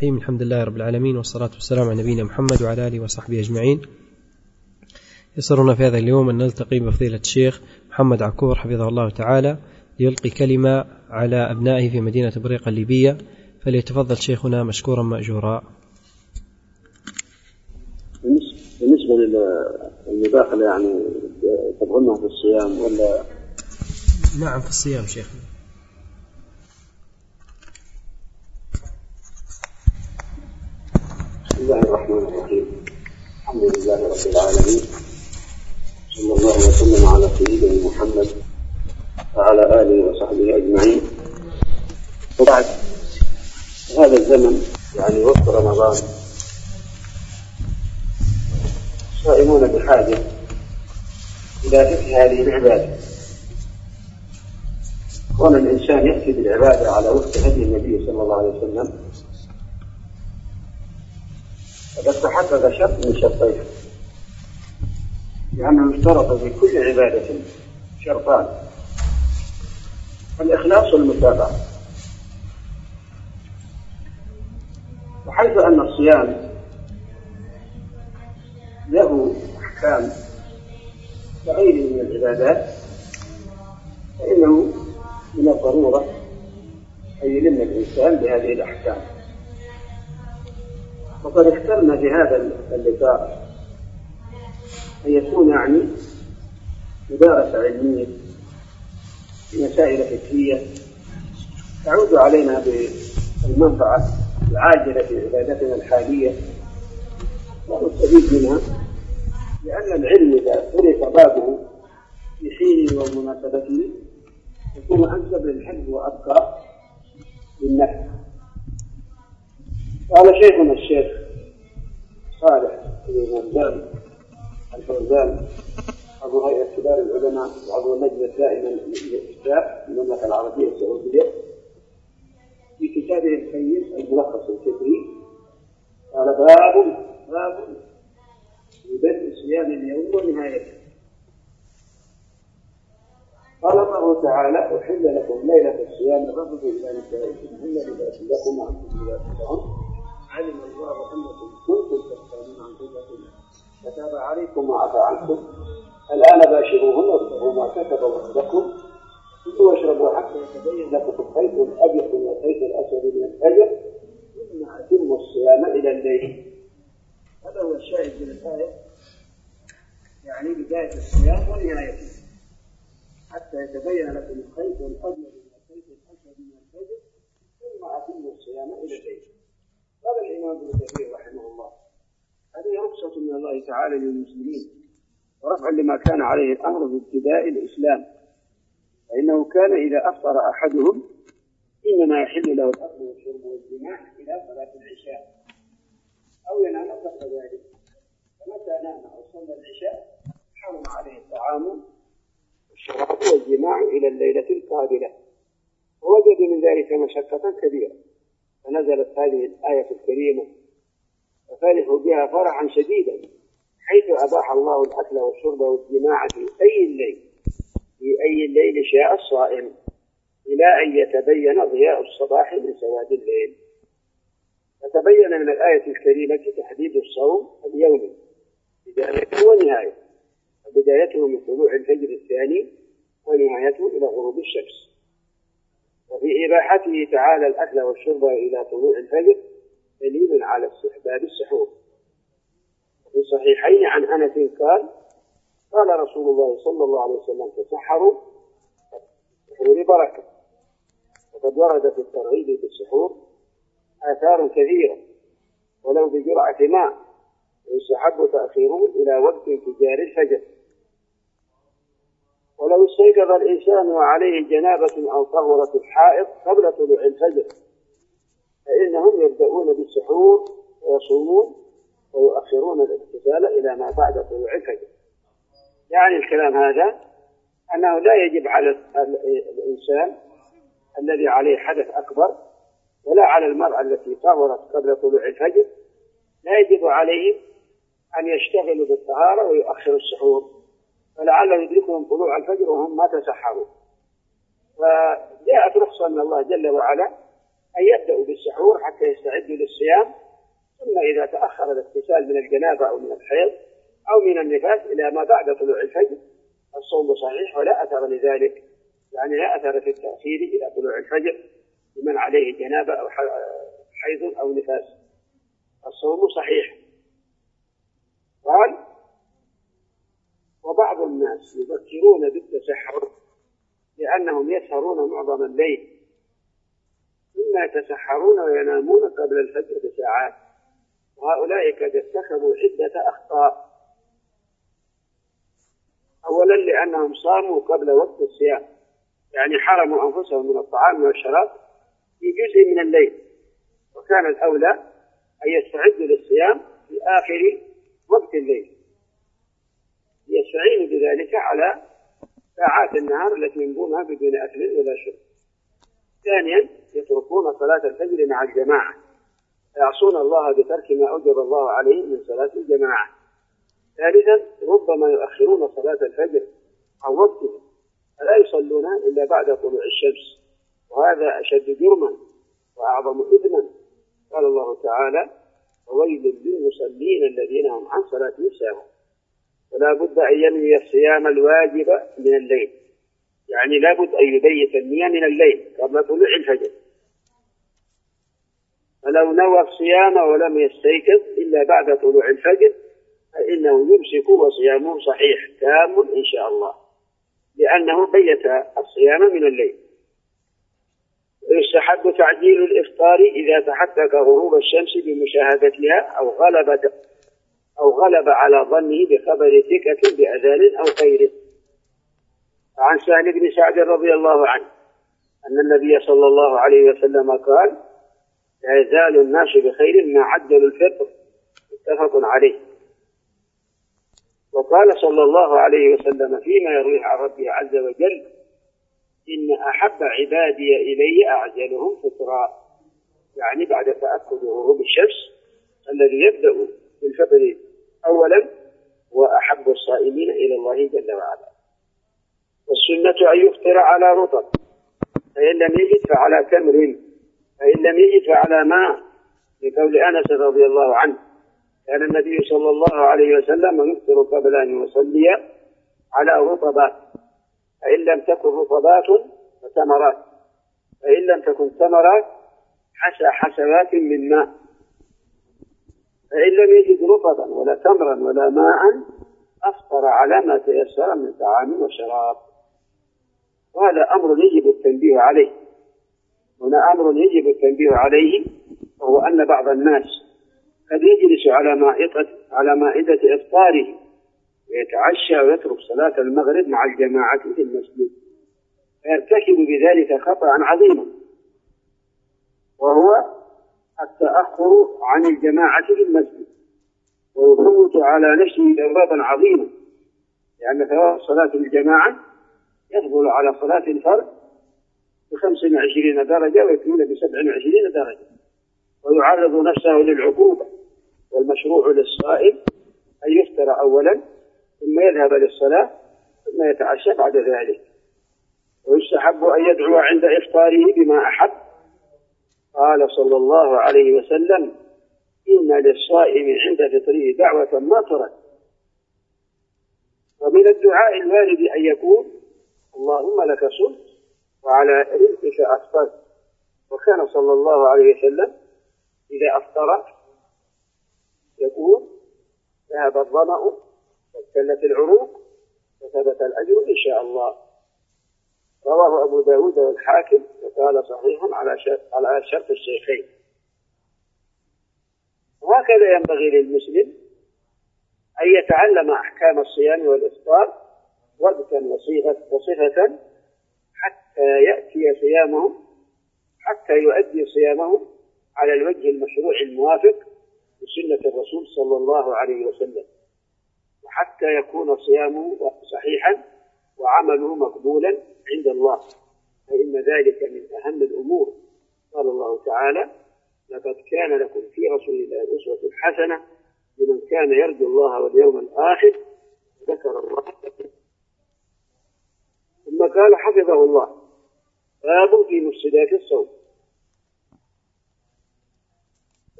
الرحيم. الحمد لله رب العالمين والصلاة والسلام على نبينا محمد وعلى آله وصحبه أجمعين. يسرنا في هذا اليوم أن نلتقي بفضيلة الشيخ محمد عكور حفظه الله تعالى ليلقي كلمة على أبنائه في مدينة بريقة الليبية فليتفضل شيخنا مشكورا مأجورا. بالنسبة للمداخلة يعني تبغونها في الصيام ولا؟ نعم في الصيام شيخنا. بسم الله الرحمن الرحيم. الحمد لله رب العالمين. صلى الله وسلم على سيدنا محمد وعلى آله وصحبه أجمعين. وبعد هذا الزمن يعني وقت رمضان. الصائمون بحاجة إلى فقه هذه العبادة. كون الانسان ياتي بالعبادة على وفق هدي النبي صلى الله عليه وسلم فقد تحقق شرط من شرطين. لأنه اشترط في كل عبادة شرطان. الإخلاص والمتابعة. وحيث أن الصيام له أحكام كغيره من العبادات فإنه من الضرورة أن يلم الإنسان بهذه الأحكام. وقد اخترنا في هذا اللقاء أن يكون يعني مدارسة علمية في مسائل فكرية تعود علينا بالمنفعة العاجلة في عبادتنا الحالية. ونستفيد منها لأن العلم إذا فرق بابه في حينه ومناسبته يكون أنسب للحفظ وأبقى للنفع. قال شيخنا الشيخ. صالح بن مرزان الفوزان. عضو هيئة كبار العلماء وعضو اللجنة الدائمة للإفتاء في المملكة العربية السعودية. في كتابه القيم الملخص الفكري قال باب باب في بدء صيام اليوم ونهايته. قال الله تعالى أحل لكم ليلة الصيام الرفض إلى نسائكم هن لباس لكم وأنتم لباس لهم علم الله أنكم كنتم تختارون انفسكم فتاب عليكم وعفى عنكم. الآن باشروهن وابتغوا ما كتب الله لكم كلوا واشربوا حتى يتبين لكم الخيط الأبيض من الخيط الأسود من الفجر ثم أتموا الصيام إلى الليل. هذا هو الشاهد من الآية. يعني بداية الصيام ونهايته حتى يتبين لكم الخيط الأبيض من الخيط الأسود من الفجر ثم أتموا الصيام إلى الليل. من الله تعالى للمسلمين ورفعا لما كان عليه الأمر في ابتداء الإسلام. فإنه كان إذا أفطر أحدهم إنما يحل له الأكل والشرب والجماع إلى صلاة العشاء أو ينام قبل ذلك. فمتى نام أو صلى العشاء حرم عليه الطعام والشراب والجماع إلى الليلة القابلة. ووجد من ذلك مشقة كبيرة. فنزلت هذه الآية الكريمة ففرحوا بها فرحا شديدا حيث أباح الله الأكل والشرب والجماع في أي الليل في أي الليل شاء الصائم إلى أن يتبين ضياء الصباح من سواد الليل. فتبين من الآية الكريمة تحديد الصوم اليومي بدايته ونهايته بدايته من طلوع الفجر الثاني ونهايته إلى غروب الشمس. وفي إباحته تعالى الأكل والشرب إلى طلوع الفجر دليل على استحباب السحور. وفي الصحيحين عن أنس قال قال رسول الله صلى الله عليه وسلم تسحروا السحور بركة. وقد ورد في الترغيب بالسحور آثار كثيرة ولو بجرعة ماء ويستحب تأخيره إلى وقت انفجار الفجر. ولو استيقظ الإنسان وعليه جنابة أو طهرة الحائط قبل طلوع الفجر. فإنهم يبدأون بالسحور ويصومون ويؤخرون الاغتسال إلى ما بعد طلوع الفجر. يعني الكلام هذا أنه لا يجب على الإنسان الذي عليه حدث أكبر ولا على المرأة التي طهرت قبل طلوع الفجر لا يجب عليهم أن يشتغلوا بالطهارة ويؤخروا السحور. فلعله يدركهم طلوع الفجر وهم ما تسحروا. فجاءت رخصة من الله جل وعلا أن يبدأوا بالسحور حتى يستعدوا للصيام ثم إذا تأخر الاغتسال من الجنابة أو من الحيض أو من النفاس إلى ما بعد طلوع الفجر. الصوم صحيح ولا أثر لذلك يعني لا أثر في التأخير إلى طلوع الفجر لمن عليه جنابة أو حيض أو نفاس. الصوم صحيح. قال وبعض الناس يذكرون بالتسحر لأنهم يسهرون معظم الليل. يتسحرون وينامون قبل الفجر بساعات. وهؤلاء قد اتخذوا عدة أخطاء. أولا لأنهم صاموا قبل وقت الصيام. يعني حرموا أنفسهم من الطعام والشراب في جزء من الليل. وكان الأولى أن يستعدوا للصيام في آخر وقت الليل. يستعينوا بذلك على ساعات النهار التي ينبونها بدون أكل ولا شرب. ثانيا يتركون صلاة الفجر مع الجماعة. يعصون الله بترك ما أوجب الله عليه من صلاة الجماعة. ثالثا ربما يؤخرون صلاة الفجر عن وقتها فلا يصلون إلا بعد طلوع الشمس. وهذا أشد جرما وأعظم إثما. قال الله تعالى وويل للمصلين الذين هم عن صلاتهم ساهون ولا بد أن ينوي الصيام الواجب من الليل. يعني لا بد أن يبيت النية من الليل قبل طلوع الفجر. فلو نوى الصيام ولم يستيقظ إلا بعد طلوع الفجر فإنه يمسك وصيامه صحيح تام إن شاء الله. لأنه بيت الصيام من الليل. يستحب تعجيل الإفطار إذا تحقق غروب الشمس بمشاهدتها أو غلب أو غلب على ظنه بخبر ثقة بأذان أو غيره. عن سهل بن سعد رضي الله عنه أن النبي صلى الله عليه وسلم قال لا يزال الناس بخير ما عجلوا الفطر متفق عليه. وقال صلى الله عليه وسلم فيما يرويه عن ربه عز وجل إن أحب عبادي إلي أعجلهم فطرا. يعني بعد تأكد غروب الشمس الذي يبدأ بالفطر أولا وأحب الصائمين إلى الله جل وعلا. والسنة أن يفطر على رطب فإن لم يجد فعلى تمر. فإن لم يجد فعلى ماء. لقول أنس رضي الله عنه كان النبي صلى الله عليه وسلم يفطر قبل أن يصلي على رطبات فإن لم تكن رطبات فتمرات فإن لم تكن تمرات حسى حسوات من ماء. فإن لم يجد رطبا ولا تمرا ولا ماء أفطر على ما تيسر من طعام وشراب. وهذا أمر يجب التنبيه عليه. هنا أمر يجب التنبيه عليه وهو أن بعض الناس قد يجلس على مائدة على مائدة إفطاره ويتعشى ويترك صلاة المغرب مع الجماعة في المسجد. فيرتكب بذلك خطأ عظيما وهو التأخر عن الجماعة في المسجد. ويفوت على نفسه ثوابا عظيما. لأن ثواب صلاة الجماعة يفضل على صلاة الفرد بخمس وعشرين درجة ويكمل بسبع وعشرين درجة. ويعرض نفسه للعقوبة والمشروع للصائم أن يفطر أولا ثم يذهب للصلاة ثم يتعشى بعد ذلك. ويستحب أن يدعو عند إفطاره بما أحب. قال صلى الله عليه وسلم إن للصائم عند فطره دعوة ما ترد ومن الدعاء الوارد أن يكون اللهم لك صمت وعلى رزقك أفطرت وكان صلى الله عليه وسلم إذا أفطر يقول ذهب الظمأ وابتلت العروق وثبت الأجر إن شاء الله. رواه أبو داود والحاكم وقال صحيح على شرط على شرط الشيخين. وهكذا ينبغي للمسلم أن يتعلم أحكام الصيام والإفطار وقتا وصفة حتى يأتي صيامه حتى يؤدي صيامه على الوجه المشروع الموافق لسنة الرسول صلى الله عليه وسلم. وحتى يكون صيامه صحيحا وعمله مقبولا عند الله. فإن ذلك من أهم الأمور. قال الله تعالى لقد كان لكم في رسول الله أسوة حسنة لمن كان يرجو الله واليوم الآخر. ذكر الله ثم قال حفظه الله. باب في مفسدات الصوم.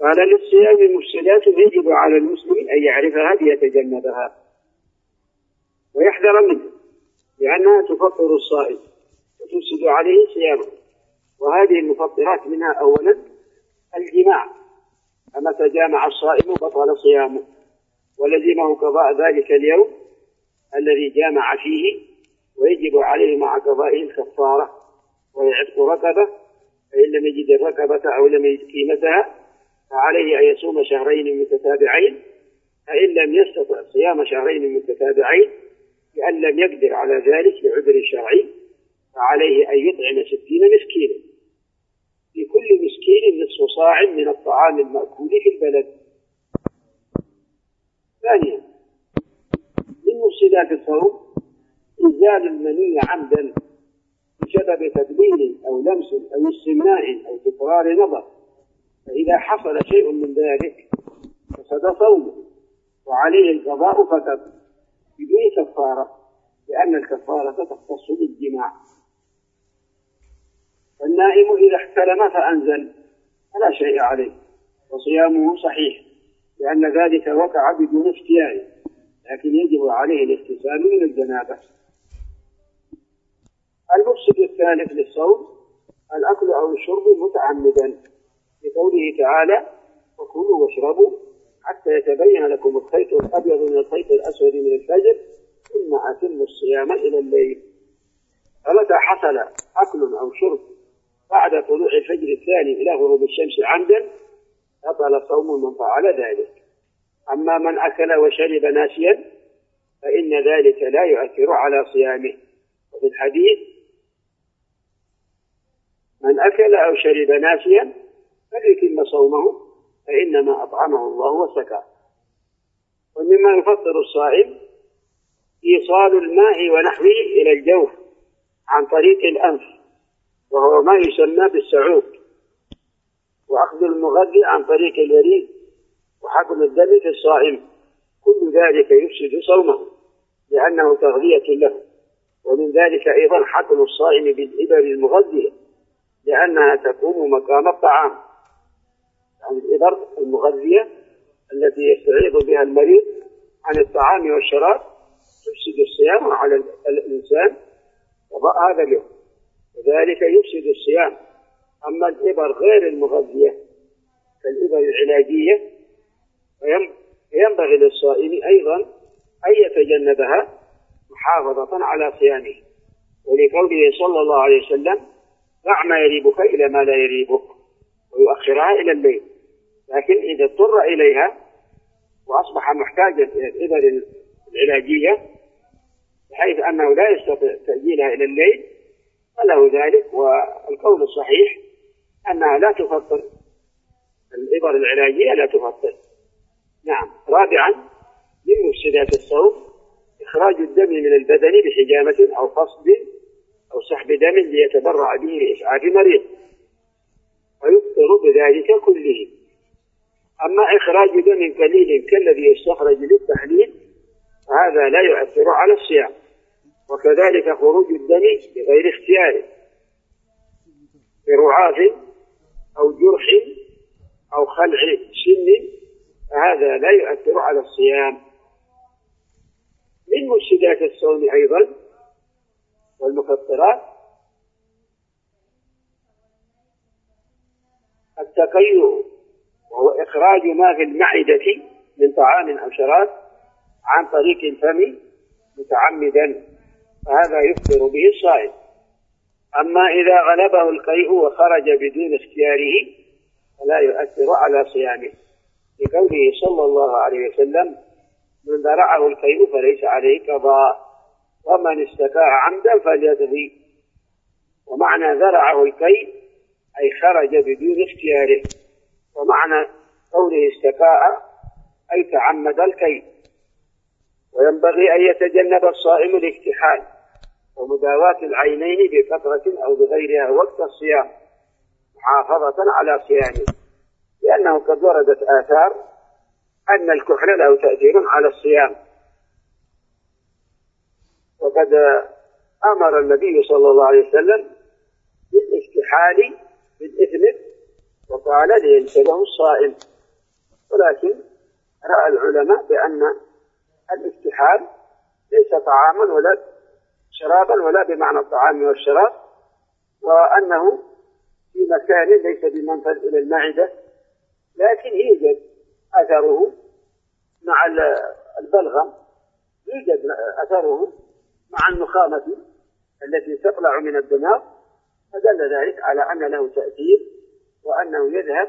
قال للصيام مفسدات يجب على المسلم أن يعرفها ليتجنبها. ويحذر منها لأنها تفطر الصائم وتفسد عليه صيامه. وهذه المفطرات منها أولا الجماع. فمتى جامع الصائم بطل صيامه ولزمه قضاء ذلك اليوم الذي جامع فيه ويجب عليه مع قضائه الكفارة ويعتق رقبة فإن لم يجد الرقبة أو لم يجد قيمتها فعليه أن يصوم شهرين متتابعين فإن لم يستطع صيام شهرين متتابعين لأن لم يقدر على ذلك لعذر شرعي فعليه أن يطعم ستين مسكينا. لكل مسكين نصف صاع من الطعام المأكول في البلد. ثانيا من مفسدات الصوم؟ إنزال المني عمدا بسبب تدليل أو لمس أو استمناء أو تكرار نظر. فإذا حصل شيء من ذلك فسد صومه وعليه القضاء فقط بدون كفارة لأن الكفارة تختص بالجماع. فالنائم إذا احتلم فأنزل فلا شيء عليه وصيامه صحيح لأن ذلك وقع بدون اختيار لكن يجب عليه الاغتسال من الجنابة. المفسد الثالث للصوم الأكل أو الشرب متعمدا. لقوله تعالى وكلوا واشربوا حتى يتبين لكم الخيط الأبيض من الخيط الأسود من الفجر ثم أتموا الصيام إلى الليل. فمتى حصل أكل أو شرب بعد طلوع الفجر الثاني إلى غروب الشمس عمدا بطل صوم من فعل ذلك. أما من أكل وشرب ناسيا فإن ذلك لا يؤثر على صيامه. وفي الحديث من أكل أو شرب ناسيا فليتم صومه فإنما أطعمه الله وسكى ومما يفطر الصائم إيصال الماء ونحوه إلى الجوف عن طريق الأنف وهو ما يسمى بالسعوب وأخذ المغذي عن طريق الوريد وحقن الدم في الصائم. كل ذلك يفسد صومه لأنه تغذية له. ومن ذلك أيضا حقن الصائم بالإبر المغذية. لأنها تقوم مقام الطعام. يعني الإبر المغذية التي يستعيض بها المريض عن الطعام والشراب تفسد الصيام على الإنسان قضاء هذا اليوم. وذلك يفسد الصيام. أما الإبر غير المغذية كالإبر العلاجية فينبغي للصائم أيضا أن يتجنبها محافظة على صيامه. ولقوله صلى الله عليه وسلم دع ما يريبك إلى ما لا يريبك. ويؤخرها إلى الليل. لكن إذا اضطر إليها وأصبح محتاجا إلى الإبر العلاجية بحيث أنه لا يستطيع تأجيلها إلى الليل فله ذلك. والقول الصحيح أنها لا تفطر. الإبر العلاجية لا تفطر. نعم. رابعا من مفسدات الصوم إخراج الدم من البدن بحجامة أو قصد أو سحب دم ليتبرع به لإسعاف مريض. ويفطر بذلك كله. أما إخراج دم قليل كالذي يستخرج للتحليل فهذا لا يؤثر على الصيام. وكذلك خروج الدم بغير اختياره برعاف أو جرح أو خلع سن فهذا لا يؤثر على الصيام. من مفسدات الصوم أيضا والمفطرات التقيؤ وهو إخراج ما في المعدة من طعام أو شراب عن طريق الفم متعمدا فهذا يفطر به الصائم. أما إذا غلبه القيء وخرج بدون اختياره فلا يؤثر على صيامه. لقوله صلى الله عليه وسلم من ذرعه القيء فليس عليه قضاء. ومن استكاع عمدا فليقضي ومعنى ذرعه القيء أي خرج بدون اختياره. ومعنى قوله استكاء أي تعمد الكيد وينبغي أن يتجنب الصائم الاكتحال ومداواة العينين بفترة أو بغيرها وقت الصيام محافظة على صيامه. لأنه قد وردت آثار أن الكحل له تأثير على الصيام. وقد أمر النبي صلى الله عليه وسلم بالاكتحال بالإثم وقال لينتبه الصائم. ولكن رأى العلماء بأن الاستحال ليس طعاما ولا شرابا ولا بمعنى الطعام والشراب وأنه في مكان ليس بمنفذ إلى المعدة لكن يوجد أثره مع البلغم يوجد أثره مع النخامة التي تطلع من الدماغ فدل ذلك على أن له تأثير وأنه يذهب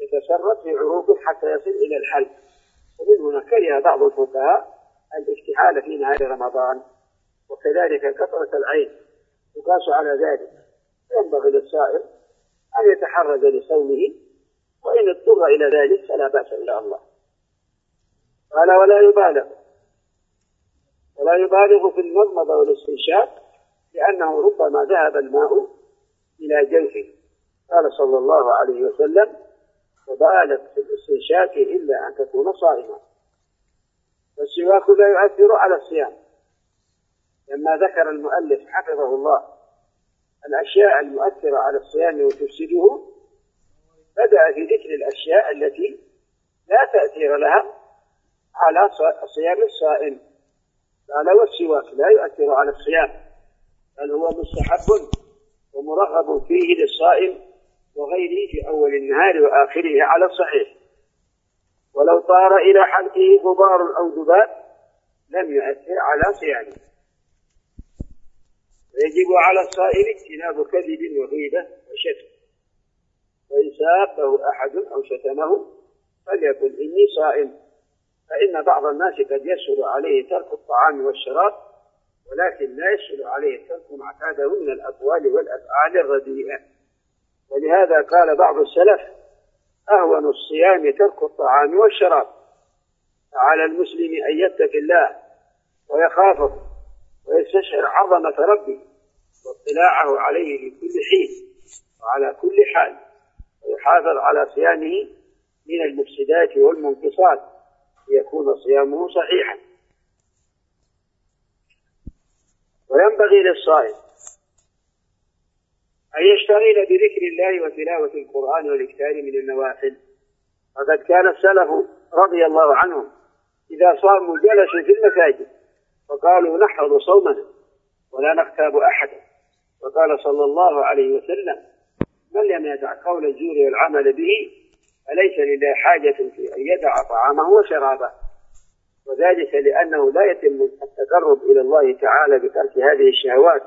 يتسرب في عروقه حتى يصل إلى الحلق ومن هنا كره بعض الفقهاء الاكتحال في نهار رمضان وكذلك كثرة العين يقاس على ذلك. ينبغي للصائم أن يتحرز لصومه وإن اضطر إلى ذلك فلا بأس إلا الله. قال ولا يبالغ ولا يبالغ في المضمضة والاستنشاق لأنه ربما ذهب الماء إلى جوفه قال صلى الله عليه وسلم وبالغ في الاستنشاق إلا أن تكون صائما. والسواك لا يؤثر على الصيام. لما ذكر المؤلف حفظه الله الأشياء المؤثرة على الصيام وتفسده بدأ في ذكر الأشياء التي لا تأثير لها على صيام الصائم. قال والسواك لا يؤثر على الصيام بل هو مستحب ومرغب فيه للصائم وغيره في أول النهار وآخره على الصحيح. ولو طار إلى حلقه غبار أو ذباب لم يؤثر على صيامه. ويجب على الصائم اجتناب كذب وغيبة وشتم. وإن سابه أحد أو شتمه فليقل إني صائم. فإن بعض الناس قد يسهل عليه ترك الطعام والشراب ولكن لا يسهل عليه ترك ما اعتاده من الأقوال والأفعال الرديئة. ولهذا قال بعض السلف أهون الصيام ترك الطعام والشراب. فعلى المسلم أن يتقي الله ويخافه ويستشعر عظمة ربه واطلاعه عليه في كل حين وعلى كل حال ويحافظ على صيامه من المفسدات والمنقصات. ليكون صيامه صحيحا. وينبغي للصائم أن يشتغل بذكر الله وتلاوة القرآن والإكثار من النوافل. فقد كان السلف رضي الله عنهم إذا صاموا جلسوا في المساجد فقالوا نحفظ صومنا ولا نغتاب أحدا. وقال صلى الله عليه وسلم من لم يدع قول الزور والعمل به فليس لله حاجة في أن يدع طعامه وشرابه. وذلك لأنه لا يتم التقرب إلى الله تعالى بترك هذه الشهوات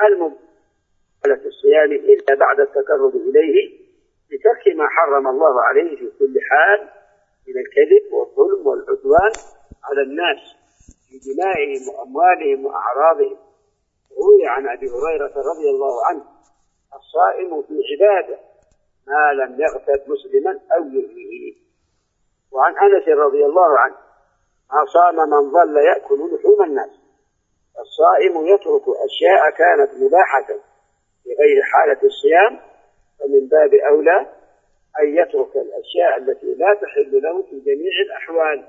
المبالغة في الصيام إلا بعد التقرب إليه بترك ما حرم الله عليه في كل حال من الكذب والظلم والعدوان على الناس في دمائهم وأموالهم وأعراضهم. روي عن أبي هريرة رضي الله عنه الصائم في عبادة ما لم يغتب مسلما أو يؤذيه وعن أنس رضي الله عنه ما صام من ظل يأكل لحوم الناس. الصائم يترك أشياء كانت مباحة في غير حالة الصيام فمن باب أولى أن يترك الأشياء التي لا تحل له في جميع الأحوال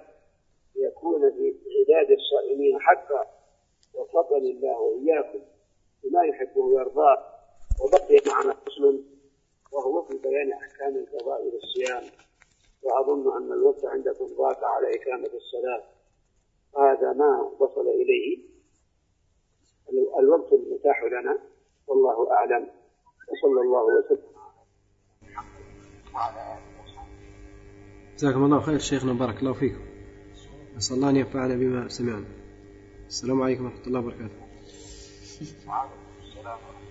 ليكون في عداد الصائمين حقا. وفضل الله وإياكم بما يحبه ويرضاه. وبقي معنا فصل وهو في بيان أحكام القضاء والصيام. وأظن أن الوقت عندكم ضاق على إقامة الصلاة. هذا ما وصل إليه. الوقت المتاح لنا. والله أعلم. وصلى الله وسلم جزاكم الله خير شيخنا. بارك الله فيكم. نسأل الله أن ينفعنا بما سمعنا. السلام عليكم ورحمة الله وبركاته. وعليكم السلام ورحمة الله. وبركاته